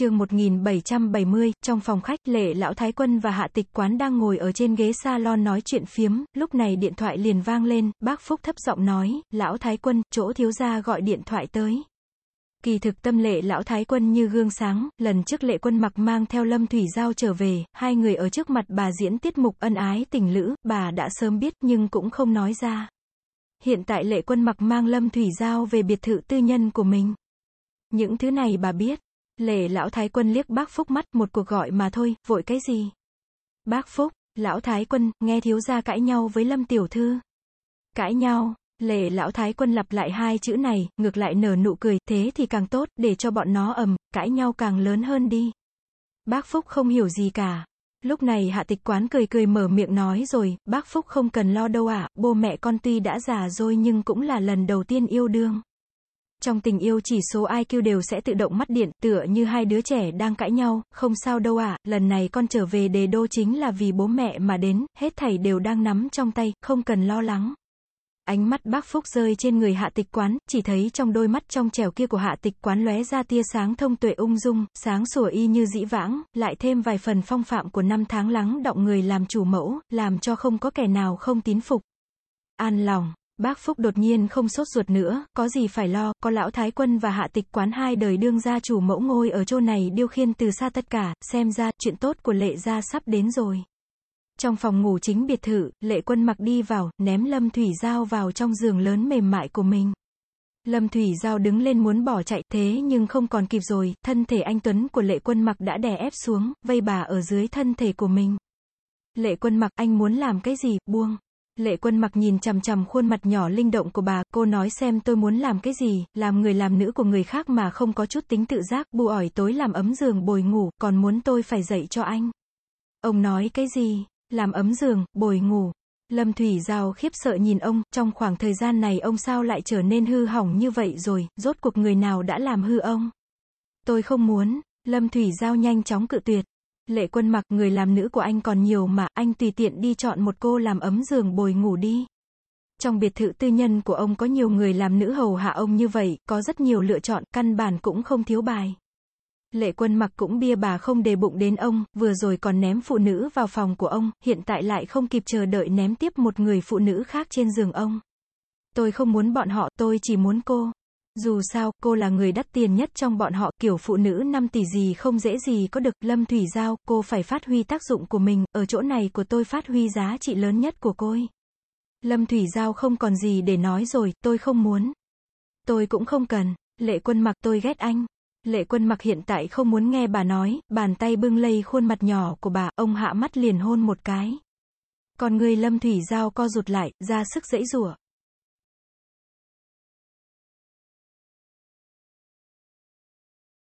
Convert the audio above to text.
chương 1770, trong phòng khách, lệ lão thái quân và hạ tịch quán đang ngồi ở trên ghế salon nói chuyện phiếm, lúc này điện thoại liền vang lên, bác Phúc thấp giọng nói, lão thái quân, chỗ thiếu gia gọi điện thoại tới. Kỳ thực tâm lệ lão thái quân như gương sáng, lần trước lệ quân mặc mang theo lâm thủy giao trở về, hai người ở trước mặt bà diễn tiết mục ân ái tình lữ, bà đã sớm biết nhưng cũng không nói ra. Hiện tại lệ quân mặc mang lâm thủy giao về biệt thự tư nhân của mình. Những thứ này bà biết. Lệ lão thái quân liếc bác Phúc mắt một cuộc gọi mà thôi, vội cái gì? Bác Phúc, lão thái quân, nghe thiếu gia cãi nhau với lâm tiểu thư. Cãi nhau, lệ lão thái quân lặp lại hai chữ này, ngược lại nở nụ cười, thế thì càng tốt, để cho bọn nó ầm, cãi nhau càng lớn hơn đi. Bác Phúc không hiểu gì cả. Lúc này hạ tịch quán cười cười mở miệng nói rồi, bác Phúc không cần lo đâu ạ, bố mẹ con tuy đã già rồi nhưng cũng là lần đầu tiên yêu đương. Trong tình yêu chỉ số IQ đều sẽ tự động mắt điện, tựa như hai đứa trẻ đang cãi nhau, không sao đâu ạ, lần này con trở về đề đô chính là vì bố mẹ mà đến, hết thảy đều đang nắm trong tay, không cần lo lắng. Ánh mắt bác Phúc rơi trên người hạ tịch quán, chỉ thấy trong đôi mắt trong trèo kia của hạ tịch quán lóe ra tia sáng thông tuệ ung dung, sáng sủa y như dĩ vãng, lại thêm vài phần phong phạm của năm tháng lắng động người làm chủ mẫu, làm cho không có kẻ nào không tín phục. An lòng. Bác Phúc đột nhiên không sốt ruột nữa, có gì phải lo, có lão thái quân và hạ tịch quán hai đời đương gia chủ mẫu ngôi ở chỗ này điêu khiên từ xa tất cả, xem ra, chuyện tốt của lệ gia sắp đến rồi. Trong phòng ngủ chính biệt thự, lệ quân mặc đi vào, ném Lâm Thủy dao vào trong giường lớn mềm mại của mình. Lâm Thủy Giao đứng lên muốn bỏ chạy, thế nhưng không còn kịp rồi, thân thể anh Tuấn của lệ quân mặc đã đè ép xuống, vây bà ở dưới thân thể của mình. Lệ quân mặc, anh muốn làm cái gì, buông. Lệ quân mặc nhìn chằm chằm khuôn mặt nhỏ linh động của bà, cô nói xem tôi muốn làm cái gì, làm người làm nữ của người khác mà không có chút tính tự giác, bù ỏi tối làm ấm giường bồi ngủ, còn muốn tôi phải dậy cho anh. Ông nói cái gì? Làm ấm giường, bồi ngủ. Lâm Thủy Giao khiếp sợ nhìn ông, trong khoảng thời gian này ông sao lại trở nên hư hỏng như vậy rồi, rốt cuộc người nào đã làm hư ông? Tôi không muốn, Lâm Thủy Giao nhanh chóng cự tuyệt. Lệ quân mặc người làm nữ của anh còn nhiều mà, anh tùy tiện đi chọn một cô làm ấm giường bồi ngủ đi. Trong biệt thự tư nhân của ông có nhiều người làm nữ hầu hạ ông như vậy, có rất nhiều lựa chọn, căn bản cũng không thiếu bài. Lệ quân mặc cũng bia bà không đề bụng đến ông, vừa rồi còn ném phụ nữ vào phòng của ông, hiện tại lại không kịp chờ đợi ném tiếp một người phụ nữ khác trên giường ông. Tôi không muốn bọn họ, tôi chỉ muốn cô. Dù sao, cô là người đắt tiền nhất trong bọn họ, kiểu phụ nữ 5 tỷ gì không dễ gì có được, Lâm Thủy Giao, cô phải phát huy tác dụng của mình, ở chỗ này của tôi phát huy giá trị lớn nhất của cô. Lâm Thủy Giao không còn gì để nói rồi, tôi không muốn. Tôi cũng không cần, lệ quân mặc tôi ghét anh. Lệ quân mặc hiện tại không muốn nghe bà nói, bàn tay bưng lây khuôn mặt nhỏ của bà, ông hạ mắt liền hôn một cái. Còn người lâm thủy giao co rụt lại, ra sức dãy rủa